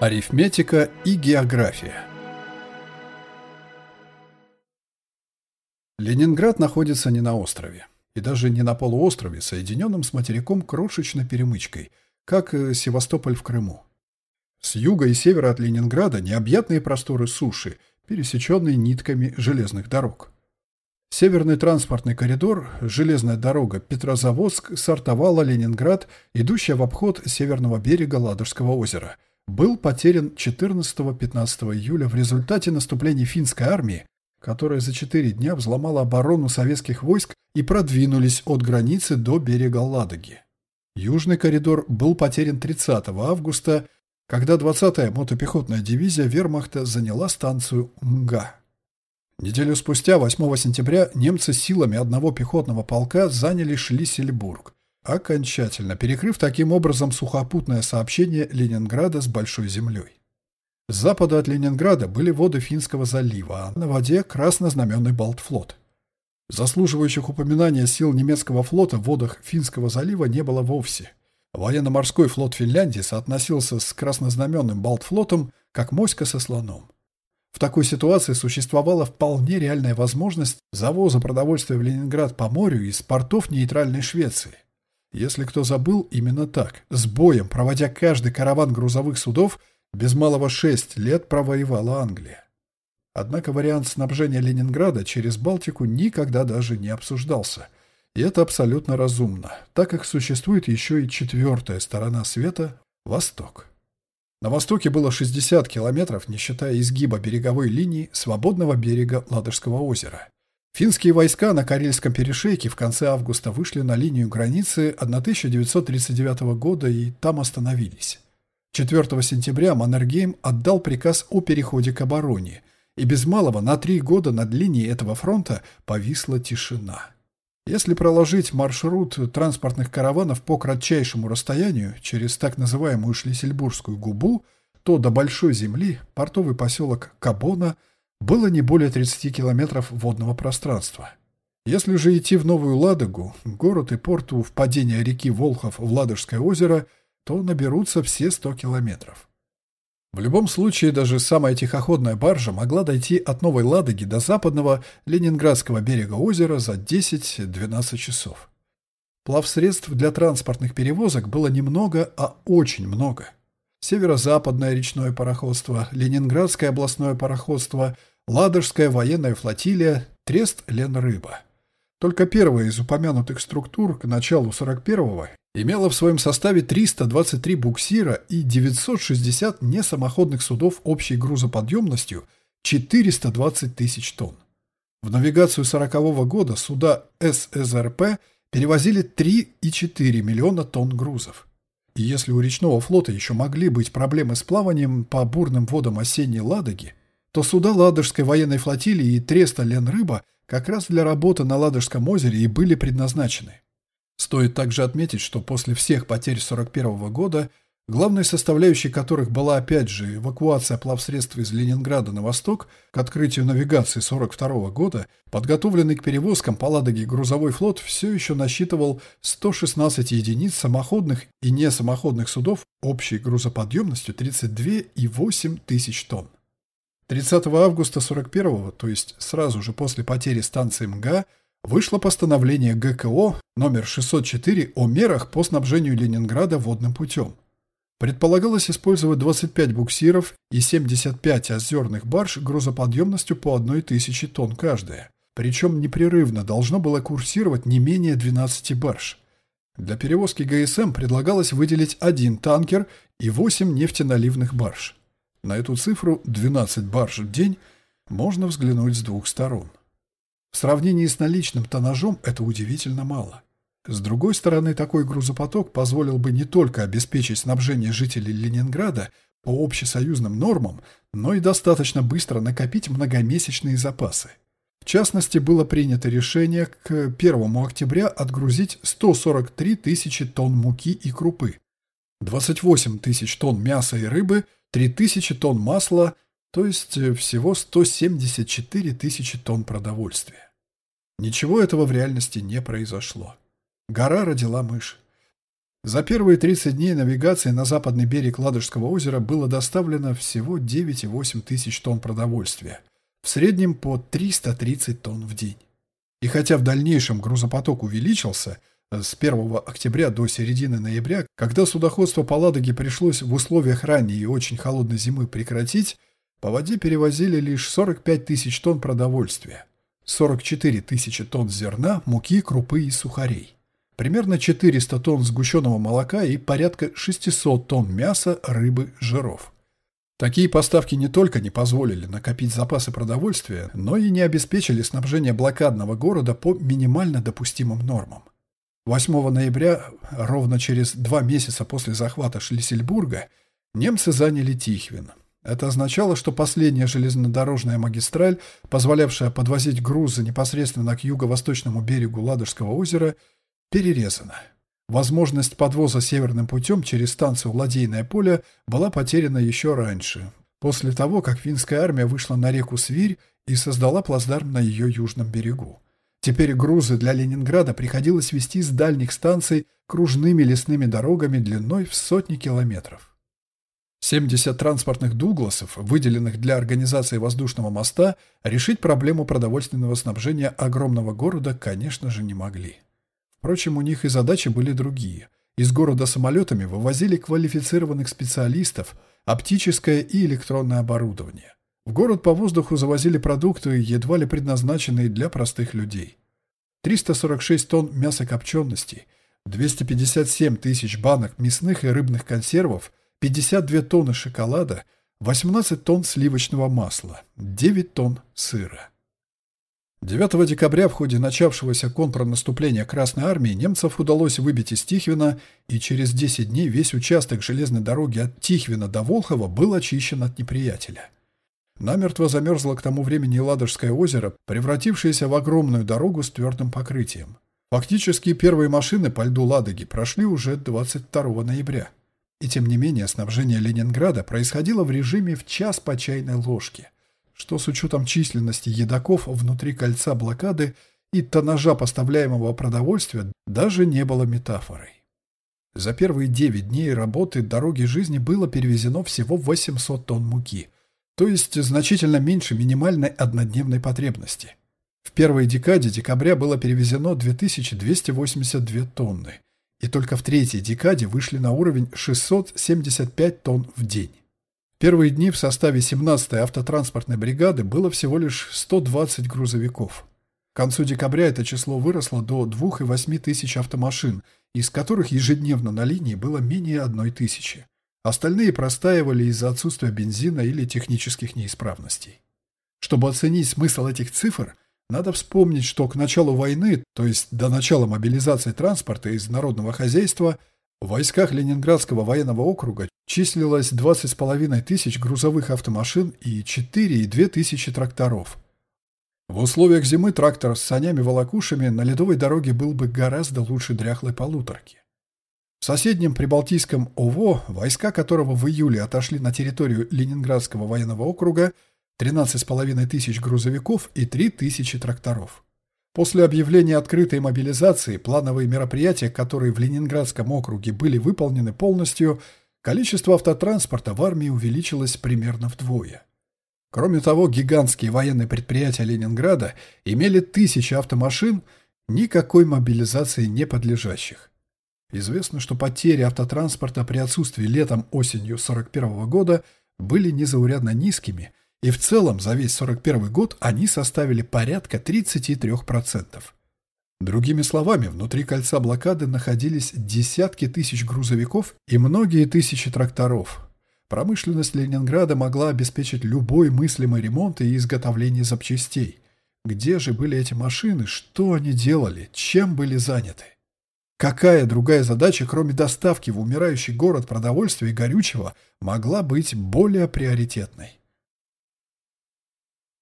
Арифметика и география Ленинград находится не на острове, и даже не на полуострове, соединенном с материком крошечной перемычкой, как э, Севастополь в Крыму. С юга и севера от Ленинграда необъятные просторы суши, пересеченные нитками железных дорог. Северный транспортный коридор, железная дорога Петрозаводск, Сартовала, Ленинград, идущая в обход северного берега Ладожского озера, был потерян 14-15 июля в результате наступления финской армии, которая за четыре дня взломала оборону советских войск и продвинулись от границы до берега Ладоги. Южный коридор был потерян 30 августа, когда 20-я мотопехотная дивизия вермахта заняла станцию МГА. Неделю спустя, 8 сентября, немцы силами одного пехотного полка заняли Шлиссельбург, окончательно перекрыв таким образом сухопутное сообщение Ленинграда с Большой землей. С запада от Ленинграда были воды Финского залива, а на воде краснознаменный Балтфлот. Заслуживающих упоминания сил немецкого флота в водах Финского залива не было вовсе. Военно-морской флот Финляндии соотносился с краснознаменным Балтфлотом как моська со слоном. В такой ситуации существовала вполне реальная возможность завоза продовольствия в Ленинград по морю из портов нейтральной Швеции. Если кто забыл, именно так, с боем, проводя каждый караван грузовых судов, без малого шесть лет провоевала Англия. Однако вариант снабжения Ленинграда через Балтику никогда даже не обсуждался. И это абсолютно разумно, так как существует еще и четвертая сторона света – Восток. На востоке было 60 километров, не считая изгиба береговой линии свободного берега Ладожского озера. Финские войска на Карельском перешейке в конце августа вышли на линию границы 1939 года и там остановились. 4 сентября Маннергейм отдал приказ о переходе к обороне, и без малого на три года над линией этого фронта повисла тишина. Если проложить маршрут транспортных караванов по кратчайшему расстоянию через так называемую Шлиссельбургскую губу, то до Большой Земли, портовый поселок Кабона, было не более 30 километров водного пространства. Если же идти в Новую Ладогу, город и порт у впадения реки Волхов в Ладожское озеро, то наберутся все 100 километров. В любом случае, даже самая тихоходная баржа могла дойти от Новой Ладоги до западного Ленинградского берега озера за 10-12 часов. Плавсредств для транспортных перевозок было немного, а очень много. Северо-западное речное пароходство, Ленинградское областное пароходство, Ладожская военная флотилия, Трест Ленрыба. Только первая из упомянутых структур к началу 41-го имела в своем составе 323 буксира и 960 несамоходных судов общей грузоподъемностью 420 тысяч тонн. В навигацию 40-го года суда ССРП перевозили 3,4 миллиона тонн грузов. И если у речного флота еще могли быть проблемы с плаванием по бурным водам осенней Ладоги, то суда Ладожской военной флотилии и Треста Ленрыба как раз для работы на Ладожском озере и были предназначены. Стоит также отметить, что после всех потерь 41 года, главной составляющей которых была опять же эвакуация плавсредств из Ленинграда на восток к открытию навигации 42 года, подготовленный к перевозкам по Ладоге грузовой флот все еще насчитывал 116 единиц самоходных и несамоходных судов общей грузоподъемностью 32,8 тысяч тонн. 30 августа 41 то есть сразу же после потери станции МГА, вышло постановление ГКО номер 604 о мерах по снабжению Ленинграда водным путем. Предполагалось использовать 25 буксиров и 75 озерных барж грузоподъемностью по 1000 тонн каждая. Причем непрерывно должно было курсировать не менее 12 барж. Для перевозки ГСМ предлагалось выделить один танкер и 8 нефтеналивных барж. На эту цифру 12 барж в день можно взглянуть с двух сторон. В сравнении с наличным тоннажом это удивительно мало. С другой стороны, такой грузопоток позволил бы не только обеспечить снабжение жителей Ленинграда по общесоюзным нормам, но и достаточно быстро накопить многомесячные запасы. В частности, было принято решение к 1 октября отгрузить 143 тысячи тонн муки и крупы, 28 тысяч тонн мяса и рыбы, 3 тысячи тонн масла, то есть всего 174 тысячи тонн продовольствия. Ничего этого в реальности не произошло. Гора родила мышь. За первые 30 дней навигации на западный берег Ладожского озера было доставлено всего 9,8 тысяч тонн продовольствия, в среднем по 330 тонн в день. И хотя в дальнейшем грузопоток увеличился, э, с 1 октября до середины ноября, когда судоходство по Ладоге пришлось в условиях ранней и очень холодной зимы прекратить, по воде перевозили лишь 45 тысяч тонн продовольствия, 44 тысячи тонн зерна, муки, крупы и сухарей, примерно 400 тонн сгущенного молока и порядка 600 тонн мяса, рыбы, жиров. Такие поставки не только не позволили накопить запасы продовольствия, но и не обеспечили снабжение блокадного города по минимально допустимым нормам. 8 ноября, ровно через два месяца после захвата Шлиссельбурга, немцы заняли Тихвин. Это означало, что последняя железнодорожная магистраль, позволявшая подвозить грузы непосредственно к юго-восточному берегу Ладожского озера, перерезана. Возможность подвоза северным путем через станцию Ладейное поле была потеряна еще раньше, после того, как финская армия вышла на реку Свирь и создала плацдарм на ее южном берегу. Теперь грузы для Ленинграда приходилось везти с дальних станций кружными лесными дорогами длиной в сотни километров. 70 транспортных «Дугласов», выделенных для организации воздушного моста, решить проблему продовольственного снабжения огромного города, конечно же, не могли. Впрочем, у них и задачи были другие. Из города самолетами вывозили квалифицированных специалистов, оптическое и электронное оборудование. В город по воздуху завозили продукты, едва ли предназначенные для простых людей. 346 тонн мясокопченостей, 257 тысяч банок мясных и рыбных консервов, 52 тонны шоколада, 18 тонн сливочного масла, 9 тонн сыра. 9 декабря в ходе начавшегося контрнаступления Красной Армии немцев удалось выбить из Тихвина, и через 10 дней весь участок железной дороги от Тихвина до Волхова был очищен от неприятеля. Намертво замерзло к тому времени Ладожское озеро, превратившееся в огромную дорогу с твердым покрытием. Фактически первые машины по льду Ладоги прошли уже 22 ноября. И тем не менее снабжение Ленинграда происходило в режиме в час по чайной ложке что с учетом численности едоков внутри кольца блокады и тоннажа поставляемого продовольствия даже не было метафорой. За первые 9 дней работы дороги жизни было перевезено всего 800 тонн муки, то есть значительно меньше минимальной однодневной потребности. В первой декаде декабря было перевезено 2282 тонны, и только в третьей декаде вышли на уровень 675 тонн в день первые дни в составе 17-й автотранспортной бригады было всего лишь 120 грузовиков. К концу декабря это число выросло до 2,8 тысяч автомашин, из которых ежедневно на линии было менее одной тысячи. Остальные простаивали из-за отсутствия бензина или технических неисправностей. Чтобы оценить смысл этих цифр, надо вспомнить, что к началу войны, то есть до начала мобилизации транспорта из народного хозяйства – в войсках Ленинградского военного округа числилось 20,5 тысяч грузовых автомашин и 4,2 тысячи тракторов. В условиях зимы трактор с санями-волокушами на ледовой дороге был бы гораздо лучше дряхлой полуторки. В соседнем Прибалтийском ОВО, войска которого в июле отошли на территорию Ленинградского военного округа, 13,5 тысяч грузовиков и 3 тысячи тракторов. После объявления открытой мобилизации плановые мероприятия, которые в Ленинградском округе были выполнены полностью, количество автотранспорта в армии увеличилось примерно вдвое. Кроме того, гигантские военные предприятия Ленинграда имели тысячи автомашин, никакой мобилизации не подлежащих. Известно, что потери автотранспорта при отсутствии летом-осенью 1941 года были незаурядно низкими – и в целом за весь 41 год они составили порядка 33%. Другими словами, внутри кольца блокады находились десятки тысяч грузовиков и многие тысячи тракторов. Промышленность Ленинграда могла обеспечить любой мыслимый ремонт и изготовление запчастей. Где же были эти машины, что они делали, чем были заняты? Какая другая задача, кроме доставки в умирающий город продовольствия и горючего, могла быть более приоритетной?